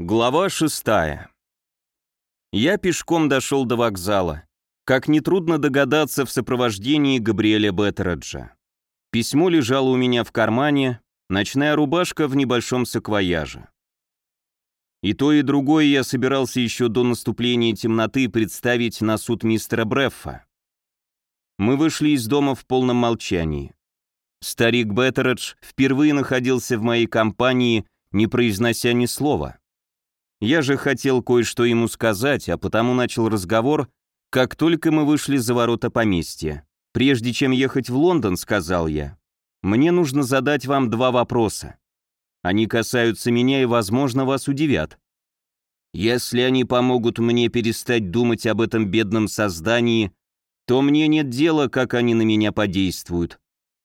Глава шестая. Я пешком дошел до вокзала. Как нетрудно догадаться в сопровождении Габриэля Беттереджа. Письмо лежало у меня в кармане, ночная рубашка в небольшом саквояже. И то, и другое я собирался еще до наступления темноты представить на суд мистера Бреффа. Мы вышли из дома в полном молчании. Старик Беттередж впервые находился в моей компании, не произнося ни слова. Я же хотел кое-что ему сказать, а потому начал разговор, как только мы вышли за ворота поместья. «Прежде чем ехать в Лондон», — сказал я, — «мне нужно задать вам два вопроса. Они касаются меня и, возможно, вас удивят. Если они помогут мне перестать думать об этом бедном создании, то мне нет дела, как они на меня подействуют.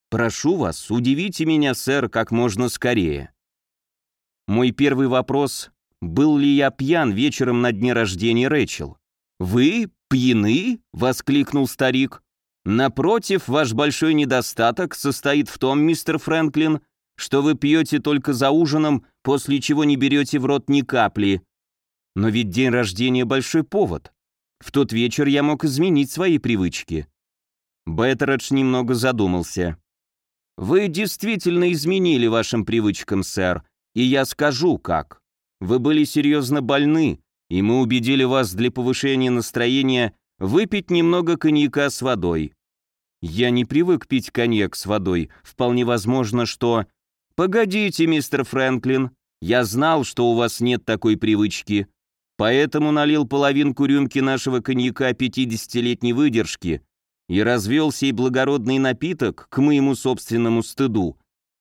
Прошу вас, удивите меня, сэр, как можно скорее». Мой первый вопрос был ли я пьян вечером на дне рождения Рэчел. «Вы пьяны?» — воскликнул старик. «Напротив, ваш большой недостаток состоит в том, мистер Фрэнклин, что вы пьете только за ужином, после чего не берете в рот ни капли. Но ведь день рождения — большой повод. В тот вечер я мог изменить свои привычки». Беттередж немного задумался. «Вы действительно изменили вашим привычкам, сэр, и я скажу, как. Вы были серьезно больны, и мы убедили вас для повышения настроения выпить немного коньяка с водой. Я не привык пить коньяк с водой, вполне возможно, что... Погодите, мистер Фрэнклин, я знал, что у вас нет такой привычки, поэтому налил половинку рюмки нашего коньяка 50-летней выдержки и развел сей благородный напиток, к моему собственному стыду,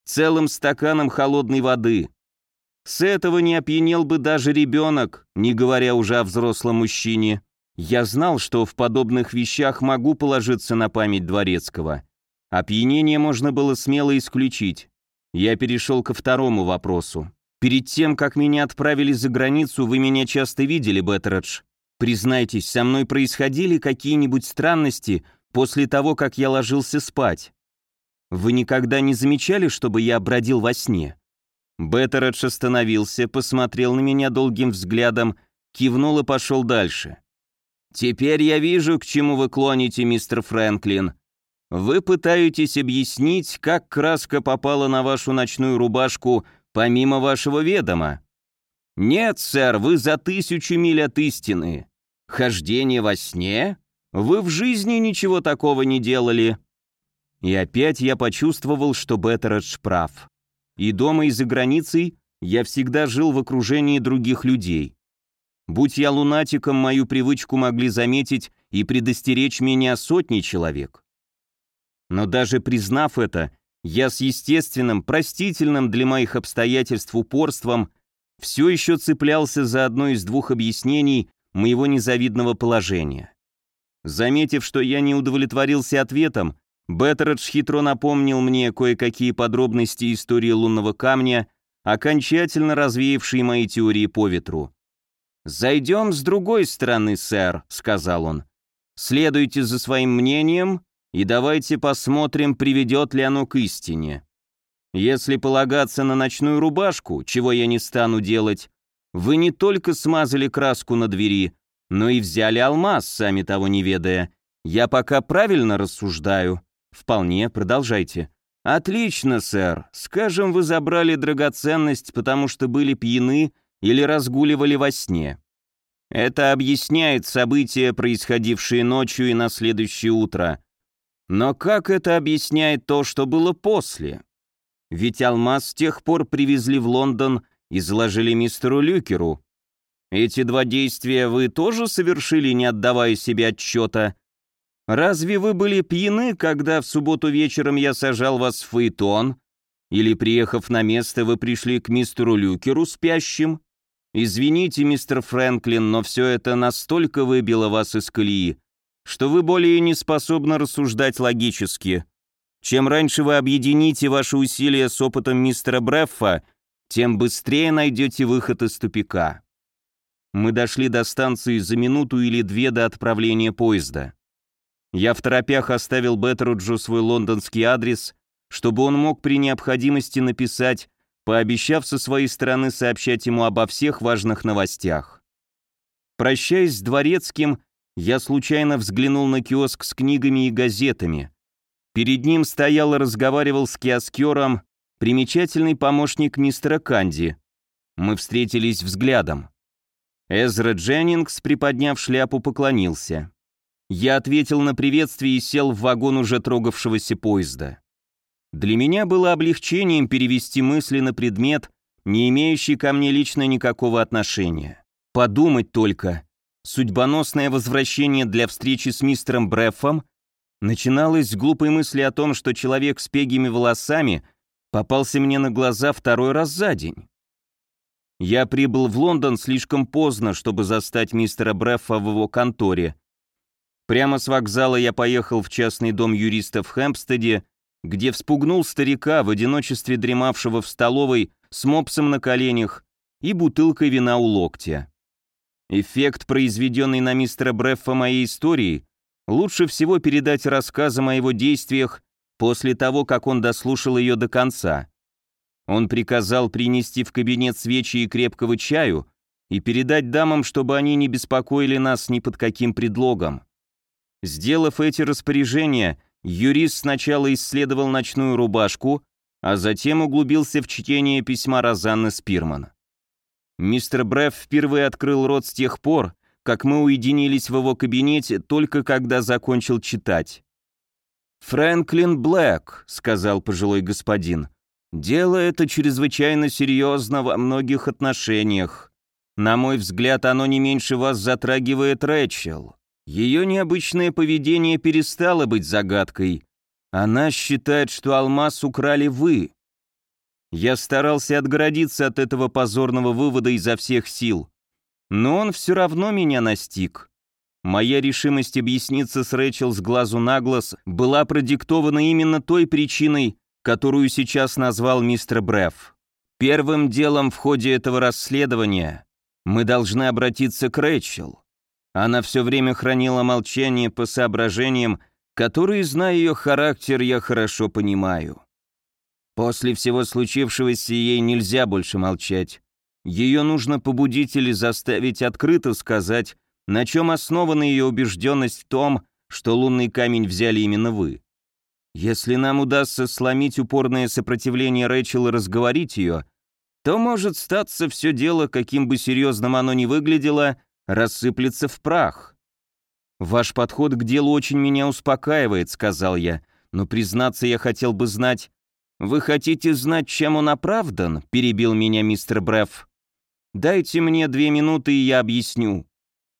целым стаканом холодной воды. С этого не опьянел бы даже ребенок, не говоря уже о взрослом мужчине. Я знал, что в подобных вещах могу положиться на память Дворецкого. Опьянение можно было смело исключить. Я перешел ко второму вопросу. Перед тем, как меня отправили за границу, вы меня часто видели, Беттередж. Признайтесь, со мной происходили какие-нибудь странности после того, как я ложился спать? Вы никогда не замечали, чтобы я бродил во сне? Беттередж остановился, посмотрел на меня долгим взглядом, кивнул и пошел дальше. «Теперь я вижу, к чему вы клоните, мистер Фрэнклин. Вы пытаетесь объяснить, как краска попала на вашу ночную рубашку помимо вашего ведома. Нет, сэр, вы за тысячу миль от истины. Хождение во сне? Вы в жизни ничего такого не делали». И опять я почувствовал, что Беттередж прав. И дома, и за границей я всегда жил в окружении других людей. Будь я лунатиком, мою привычку могли заметить и предостеречь меня сотни человек. Но даже признав это, я с естественным, простительным для моих обстоятельств упорством все еще цеплялся за одно из двух объяснений моего незавидного положения. Заметив, что я не удовлетворился ответом, Беттередж хитро напомнил мне кое-какие подробности истории лунного камня, окончательно развеявшие мои теории по ветру. «Зайдем с другой стороны, сэр», — сказал он. «Следуйте за своим мнением и давайте посмотрим, приведет ли оно к истине. Если полагаться на ночную рубашку, чего я не стану делать, вы не только смазали краску на двери, но и взяли алмаз, сами того не ведая. Я пока правильно рассуждаю?» «Вполне, продолжайте». «Отлично, сэр. Скажем, вы забрали драгоценность, потому что были пьяны или разгуливали во сне. Это объясняет события, происходившие ночью и на следующее утро. Но как это объясняет то, что было после? Ведь алмаз с тех пор привезли в Лондон и заложили мистеру Люкеру. Эти два действия вы тоже совершили, не отдавая себе отчета?» Разве вы были пьяны, когда в субботу вечером я сажал вас в фаэтон? Или, приехав на место, вы пришли к мистеру Люкеру спящим? Извините, мистер Фрэнклин, но все это настолько выбило вас из колеи, что вы более не способны рассуждать логически. Чем раньше вы объедините ваши усилия с опытом мистера Бреффа, тем быстрее найдете выход из тупика. Мы дошли до станции за минуту или две до отправления поезда. Я в торопях оставил Беттеруджу свой лондонский адрес, чтобы он мог при необходимости написать пообещав со своей стороны сообщать ему обо всех важных новостях. Прощаясь с дворецким, я случайно взглянул на киоск с книгами и газетами. Перед ним стоял и разговаривал с киоскером примечательный помощник мистера Канди. Мы встретились взглядом. Эзра Дженнингс, приподняв шляпу, поклонился. Я ответил на приветствие и сел в вагон уже трогавшегося поезда. Для меня было облегчением перевести мысли на предмет, не имеющий ко мне лично никакого отношения. Подумать только, судьбоносное возвращение для встречи с мистером Бреффом начиналось с глупой мысли о том, что человек с пегими волосами попался мне на глаза второй раз за день. Я прибыл в Лондон слишком поздно, чтобы застать мистера Бреффа в его конторе. Прямо с вокзала я поехал в частный дом юриста в Хэмпстеде, где вспугнул старика, в одиночестве дремавшего в столовой, с мопсом на коленях и бутылкой вина у локтя. Эффект, произведенный на мистера Бреффа моей истории, лучше всего передать рассказом о его действиях после того, как он дослушал ее до конца. Он приказал принести в кабинет свечи и крепкого чаю и передать дамам, чтобы они не беспокоили нас ни под каким предлогом. Сделав эти распоряжения, юрист сначала исследовал ночную рубашку, а затем углубился в чтение письма Розанны Спирман. Мистер Бреф впервые открыл рот с тех пор, как мы уединились в его кабинете, только когда закончил читать. «Фрэнклин Блэк», — сказал пожилой господин, — «дело это чрезвычайно серьезно во многих отношениях. На мой взгляд, оно не меньше вас затрагивает Рэчел. Ее необычное поведение перестало быть загадкой. Она считает, что алмаз украли вы. Я старался отгородиться от этого позорного вывода изо всех сил. Но он все равно меня настиг. Моя решимость объясниться с Рэчел с глазу на глаз была продиктована именно той причиной, которую сейчас назвал мистер Бреф. Первым делом в ходе этого расследования мы должны обратиться к Рэчел. Она все время хранила молчание по соображениям, которые, зная ее характер, я хорошо понимаю. После всего случившегося ей нельзя больше молчать. Ее нужно побудить или заставить открыто сказать, на чем основана ее убежденность в том, что лунный камень взяли именно вы. Если нам удастся сломить упорное сопротивление Рэйчел и разговорить ее, то может статься все дело, каким бы серьезным оно ни выглядело, рассыплется в прах. «Ваш подход к делу очень меня успокаивает», — сказал я, «но, признаться, я хотел бы знать...» «Вы хотите знать, чем он оправдан?» — перебил меня мистер Бреф. Дайте мне две минуты, и я объясню.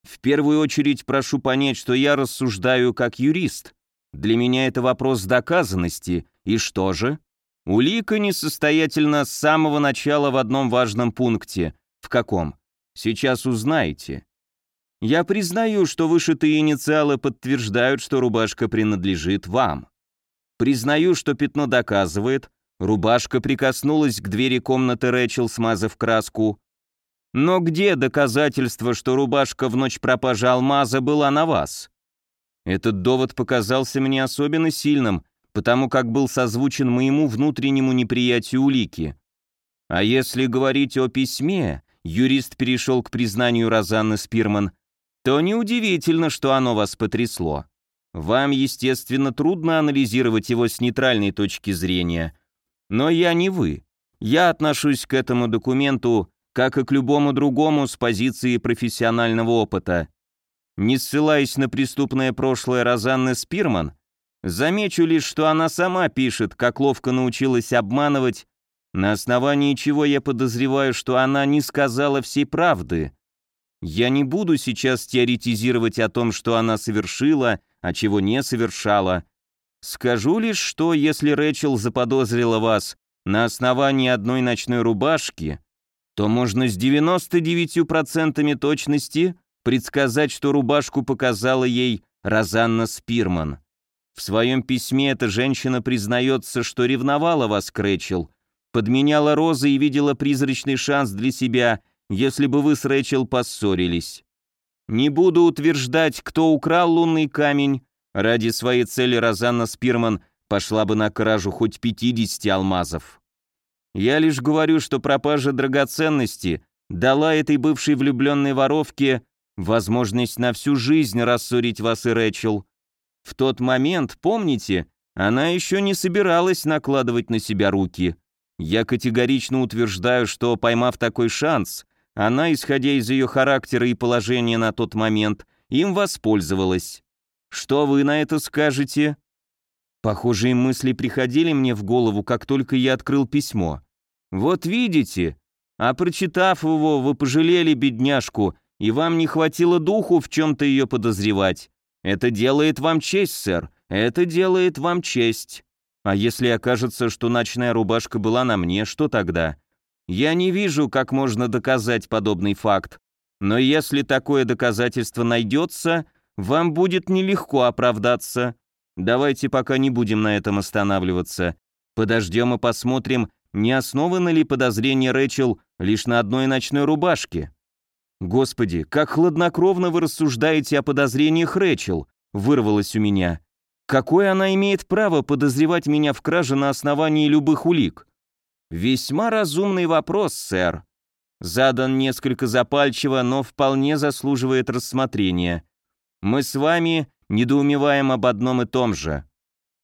В первую очередь прошу понять, что я рассуждаю как юрист. Для меня это вопрос доказанности. И что же? Улика несостоятельна с самого начала в одном важном пункте. В каком? Сейчас узнаете. Я признаю, что вышитые инициалы подтверждают, что рубашка принадлежит вам. Признаю, что пятно доказывает, рубашка прикоснулась к двери комнаты Рэчел, смазав краску, но где доказательство, что рубашка в ночь пропажи алмаза была на вас? Этот довод показался мне особенно сильным, потому как был созвучен моему внутреннему неприятию улики. А если говорить о письме, юрист перешел к признанию Розанны Спирман, то неудивительно, что оно вас потрясло. Вам, естественно, трудно анализировать его с нейтральной точки зрения. Но я не вы. Я отношусь к этому документу как и к любому другому с позиции профессионального опыта. Не ссылаясь на преступное прошлое Розанны Спирман, замечу лишь, что она сама пишет, как ловко научилась обманывать, на основании чего я подозреваю, что она не сказала всей правды. Я не буду сейчас теоретизировать о том, что она совершила, а чего не совершала. Скажу лишь, что если Рэчел заподозрила вас на основании одной ночной рубашки, то можно с 99% точности предсказать, что рубашку показала ей Розанна Спирман. В своем письме эта женщина признается, что ревновала вас к Рэчел, подменяла розы и видела призрачный шанс для себя, если бы вы с Рэчел поссорились. Не буду утверждать, кто украл лунный камень, ради своей цели Розанна Спирман пошла бы на кражу хоть 50 алмазов. Я лишь говорю, что пропажа драгоценности дала этой бывшей влюбленной воровке возможность на всю жизнь рассорить вас и Рэчел. В тот момент, помните, она еще не собиралась накладывать на себя руки. Я категорично утверждаю, что, поймав такой шанс, она, исходя из ее характера и положения на тот момент, им воспользовалась. Что вы на это скажете? Похожие мысли приходили мне в голову, как только я открыл письмо. Вот видите, а прочитав его, вы пожалели бедняжку, и вам не хватило духу в чем-то ее подозревать. Это делает вам честь, сэр, это делает вам честь. А если окажется, что ночная рубашка была на мне, что тогда? Я не вижу, как можно доказать подобный факт. Но если такое доказательство найдется, вам будет нелегко оправдаться. Давайте пока не будем на этом останавливаться. Подождем и посмотрим, не основано ли подозрение Рэчел лишь на одной ночной рубашке. Господи, как хладнокровно вы рассуждаете о подозрениях Рэчел, вырвалось у меня. Какое она имеет право подозревать меня в краже на основании любых улик? Весьма разумный вопрос, сэр. Задан несколько запальчиво, но вполне заслуживает рассмотрения. Мы с вами недоумеваем об одном и том же.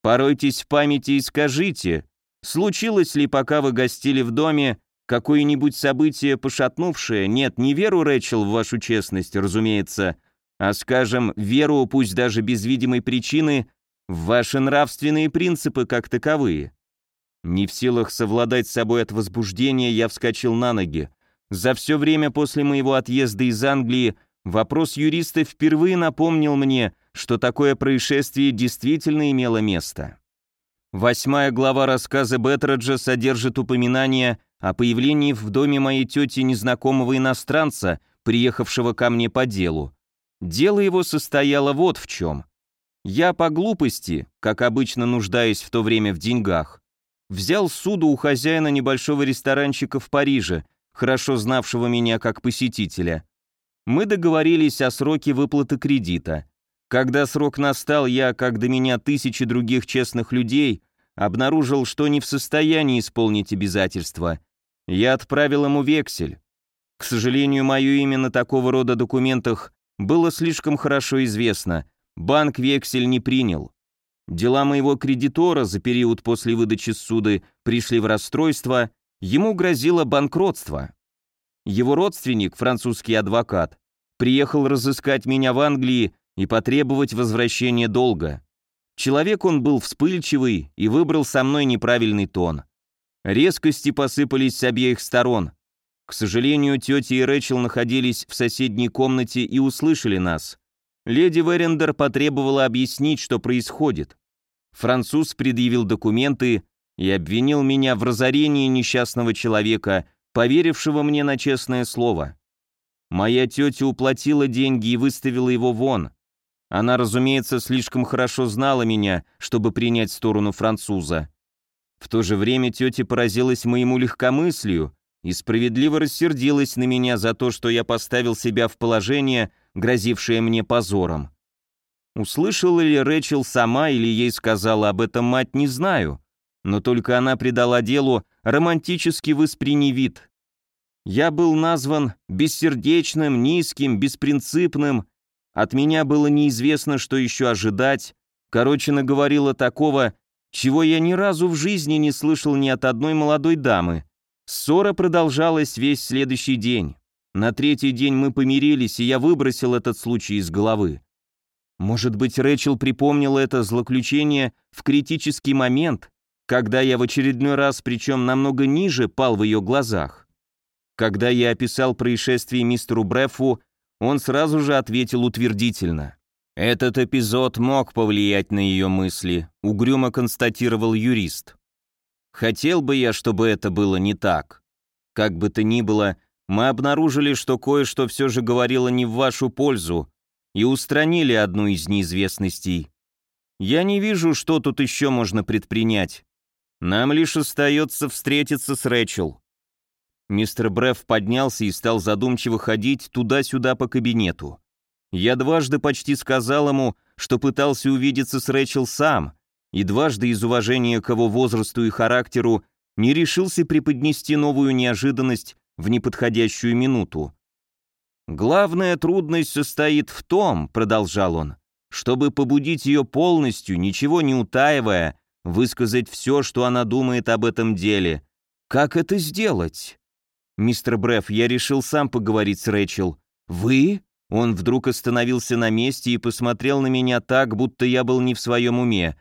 Поройтесь в памяти и скажите, случилось ли, пока вы гостили в доме, какое-нибудь событие, пошатнувшее, нет, не веру, Рэчел, в вашу честность, разумеется, а, скажем, веру, пусть даже без видимой причины, в ваши нравственные принципы как таковые. Не в силах совладать с собой от возбуждения, я вскочил на ноги. За все время после моего отъезда из Англии вопрос юриста впервые напомнил мне, что такое происшествие действительно имело место. Восьмая глава рассказа Беттраджа содержит упоминание о появлении в доме моей тети незнакомого иностранца, приехавшего ко мне по делу. Дело его состояло вот в чем. Я по глупости, как обычно нуждаясь в то время в деньгах, взял суду у хозяина небольшого ресторанчика в Париже, хорошо знавшего меня как посетителя. Мы договорились о сроке выплаты кредита. Когда срок настал, я, как до меня тысячи других честных людей, обнаружил, что не в состоянии исполнить обязательства. Я отправил ему вексель. К сожалению, мое имя на такого рода документах было слишком хорошо известно – Банк вексель не принял. Дела моего кредитора за период после выдачи суды пришли в расстройство, ему грозило банкротство. Его родственник, французский адвокат, приехал разыскать меня в Англии и потребовать возвращения долга. Человек он был вспыльчивый и выбрал со мной неправильный тон. Резкости посыпались с обеих сторон. К сожалению, тетя и Рэчел находились в соседней комнате и услышали нас. Леди Верендер потребовала объяснить, что происходит. Француз предъявил документы и обвинил меня в разорении несчастного человека, поверившего мне на честное слово. Моя тетя уплатила деньги и выставила его вон. Она, разумеется, слишком хорошо знала меня, чтобы принять сторону француза. В то же время тетя поразилась моему легкомыслию и справедливо рассердилась на меня за то, что я поставил себя в положение, грозившее мне позором. Услышала ли Рэчел сама или ей сказала об этом мать, не знаю, но только она придала делу романтический выспрени вид. Я был назван бессердечным, низким, беспринципным, от меня было неизвестно, что еще ожидать, короче, наговорила такого, чего я ни разу в жизни не слышал ни от одной молодой дамы. Ссора продолжалась весь следующий день. На третий день мы помирились, и я выбросил этот случай из головы. Может быть, Рэчел припомнила это злоключение в критический момент, когда я в очередной раз, причем намного ниже, пал в ее глазах. Когда я описал происшествие мистеру Брефу, он сразу же ответил утвердительно. Этот эпизод мог повлиять на ее мысли, угрюмо констатировал юрист. Хотел бы я, чтобы это было не так. Как бы то ни было, мы обнаружили, что кое-что все же говорило не в вашу пользу, и устранили одну из неизвестностей. Я не вижу, что тут еще можно предпринять. Нам лишь остается встретиться с Рэчел». Мистер Бреф поднялся и стал задумчиво ходить туда-сюда по кабинету. Я дважды почти сказал ему, что пытался увидеться с Рэчел сам, и дважды из уважения к его возрасту и характеру не решился преподнести новую неожиданность в неподходящую минуту. «Главная трудность состоит в том», — продолжал он, «чтобы побудить ее полностью, ничего не утаивая, высказать все, что она думает об этом деле. Как это сделать?» «Мистер Бреф, я решил сам поговорить с Рэчел». «Вы?» Он вдруг остановился на месте и посмотрел на меня так, будто я был не в своем уме.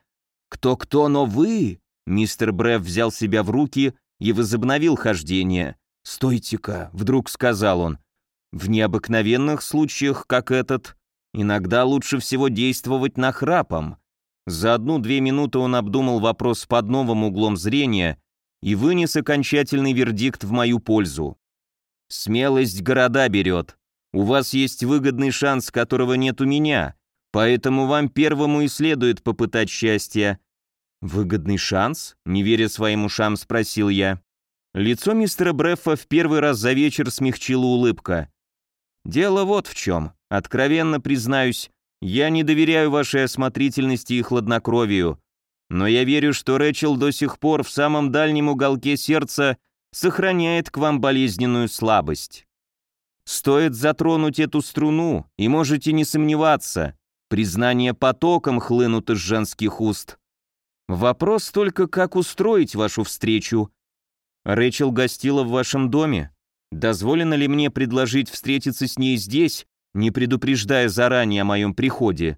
«Кто-кто, но вы?» Мистер Бреф взял себя в руки и возобновил хождение. «Стойте-ка», — вдруг сказал он. «В необыкновенных случаях, как этот, иногда лучше всего действовать нахрапом». За одну-две минуты он обдумал вопрос под новым углом зрения и вынес окончательный вердикт в мою пользу. «Смелость города берет. У вас есть выгодный шанс, которого нет у меня, поэтому вам первому и следует попытать счастье. «Выгодный шанс?» — не веря своим ушам, спросил я. Лицо мистера Бреффа в первый раз за вечер смягчила улыбка. «Дело вот в чем. Откровенно признаюсь, я не доверяю вашей осмотрительности и хладнокровию, но я верю, что Рэчел до сих пор в самом дальнем уголке сердца сохраняет к вам болезненную слабость. Стоит затронуть эту струну, и можете не сомневаться, признание потоком хлынут из женских уст. Вопрос только, как устроить вашу встречу. Рэчел гостила в вашем доме. Дозволено ли мне предложить встретиться с ней здесь, не предупреждая заранее о моем приходе?»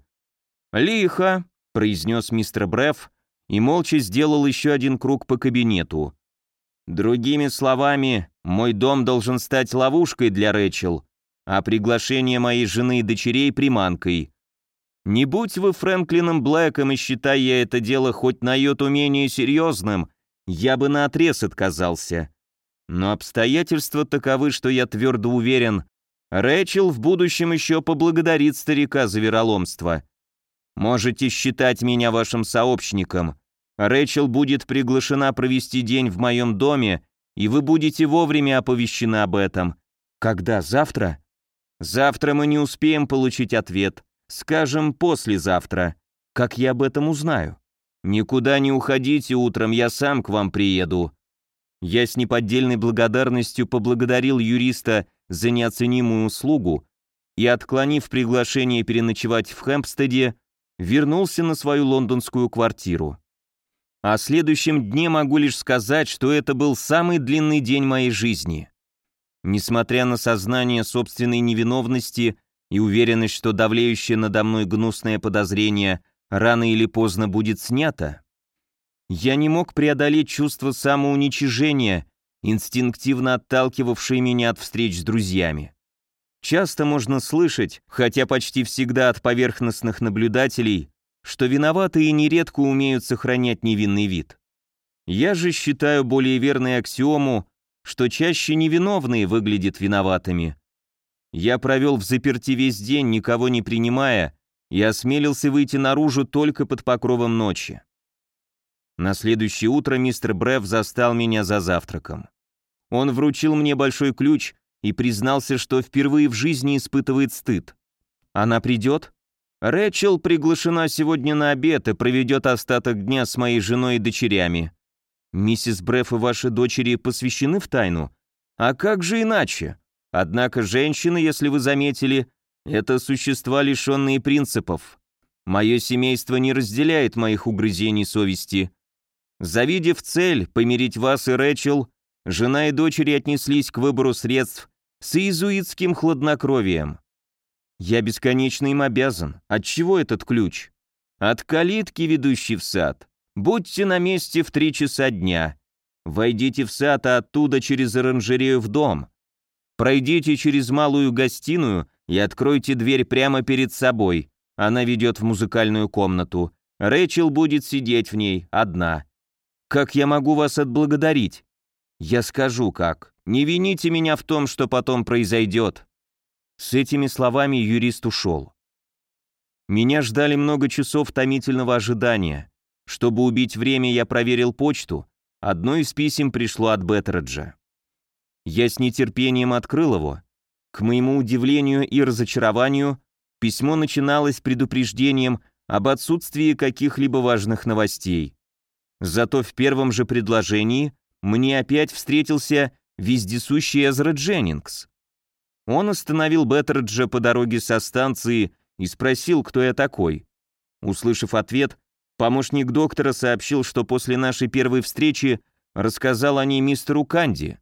«Лихо», — произнес мистер Бреф и молча сделал еще один круг по кабинету. «Другими словами, мой дом должен стать ловушкой для Рэчел, а приглашение моей жены и дочерей — приманкой. Не будь вы Фрэнклином Блэком и считая я это дело хоть на йоту менее серьезным, я бы наотрез отказался. Но обстоятельства таковы, что я твердо уверен, Рэчел в будущем еще поблагодарит старика за вероломство. Можете считать меня вашим сообщником. Рэчел будет приглашена провести день в моем доме, и вы будете вовремя оповещены об этом. Когда? Завтра? Завтра мы не успеем получить ответ. Скажем, послезавтра. Как я об этом узнаю? Никуда не уходите утром, я сам к вам приеду. Я с неподдельной благодарностью поблагодарил юриста за неоценимую услугу и, отклонив приглашение переночевать в Хэмпстеде, вернулся на свою лондонскую квартиру. О следующем дне могу лишь сказать, что это был самый длинный день моей жизни. Несмотря на сознание собственной невиновности, и уверенность, что давлеющее надо мной гнусное подозрение рано или поздно будет снято, я не мог преодолеть чувство самоуничижения, инстинктивно отталкивавшее меня от встреч с друзьями. Часто можно слышать, хотя почти всегда от поверхностных наблюдателей, что виноватые нередко умеют сохранять невинный вид. Я же считаю более верной аксиому, что чаще невиновные выглядят виноватыми, я провел в заперти весь день, никого не принимая, и осмелился выйти наружу только под покровом ночи. На следующее утро мистер Брев застал меня за завтраком. Он вручил мне большой ключ и признался, что впервые в жизни испытывает стыд. Она придет? Рэчел приглашена сегодня на обед и проведет остаток дня с моей женой и дочерями. Миссис Бреф и ваши дочери посвящены в тайну? А как же иначе? Однако женщины, если вы заметили, это существа, лишенные принципов. Мое семейство не разделяет моих угрызений совести. Завидев цель помирить вас и Рэчел, жена и дочери отнеслись к выбору средств с иезуитским хладнокровием. Я бесконечно им обязан. От чего этот ключ? От калитки, ведущей в сад. Будьте на месте в три часа дня. Войдите в сад, а оттуда через оранжерею в дом. Пройдите через малую гостиную и откройте дверь прямо перед собой. Она ведет в музыкальную комнату. Рэчел будет сидеть в ней, одна. Как я могу вас отблагодарить? Я скажу как. Не вините меня в том, что потом произойдет. С этими словами юрист ушел. Меня ждали много часов томительного ожидания. Чтобы убить время, я проверил почту. Одно из писем пришло от Беттереджа. Я с нетерпением открыл его. К моему удивлению и разочарованию, письмо начиналось предупреждением об отсутствии каких-либо важных новостей. Зато в первом же предложении мне опять встретился вездесущий Эзра Дженнингс. Он остановил Беттерджа по дороге со станции и спросил, кто я такой. Услышав ответ, помощник доктора сообщил, что после нашей первой встречи рассказал о ней мистеру Канди.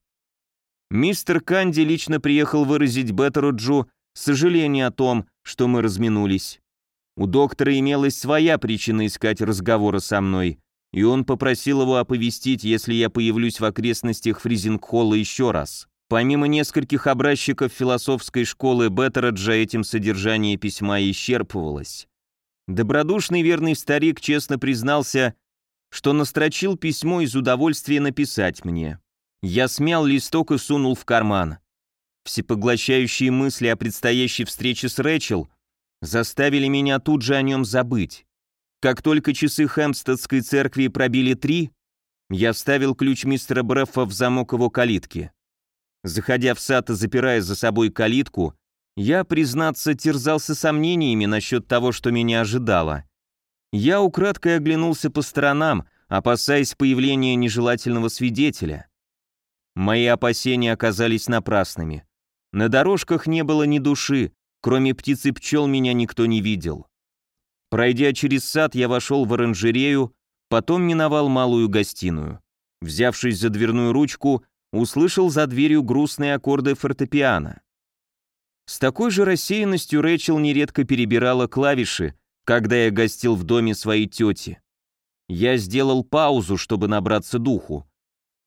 Мистер Канди лично приехал выразить Беттерджу сожаление о том, что мы разминулись. У доктора имелась своя причина искать разговора со мной, и он попросил его оповестить, если я появлюсь в окрестностях Фризинг-холла еще раз. Помимо нескольких образчиков философской школы Беттераджа этим содержание письма исчерпывалось. Добродушный верный старик честно признался, что настрочил письмо из удовольствия написать мне. Я смял листок и сунул в карман. Всепоглощающие мысли о предстоящей встрече с Рэчел заставили меня тут же о нем забыть. Как только часы Хэмпстедской церкви пробили три, я вставил ключ мистера Бреффа в замок его калитки. Заходя в сад и запирая за собой калитку, я, признаться, терзался сомнениями насчет того, что меня ожидало. Я украдкой оглянулся по сторонам, опасаясь появления нежелательного свидетеля. Мои опасения оказались напрасными. На дорожках не было ни души, кроме птиц и пчел меня никто не видел. Пройдя через сад, я вошел в оранжерею, потом миновал малую гостиную. Взявшись за дверную ручку, услышал за дверью грустные аккорды фортепиано. С такой же рассеянностью Рэчел нередко перебирала клавиши, когда я гостил в доме своей тети. Я сделал паузу, чтобы набраться духу.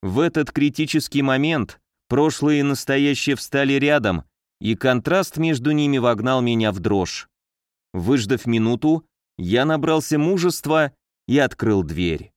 В этот критический момент прошлое и настоящее встали рядом, и контраст между ними вогнал меня в дрожь. Выждав минуту, я набрался мужества и открыл дверь.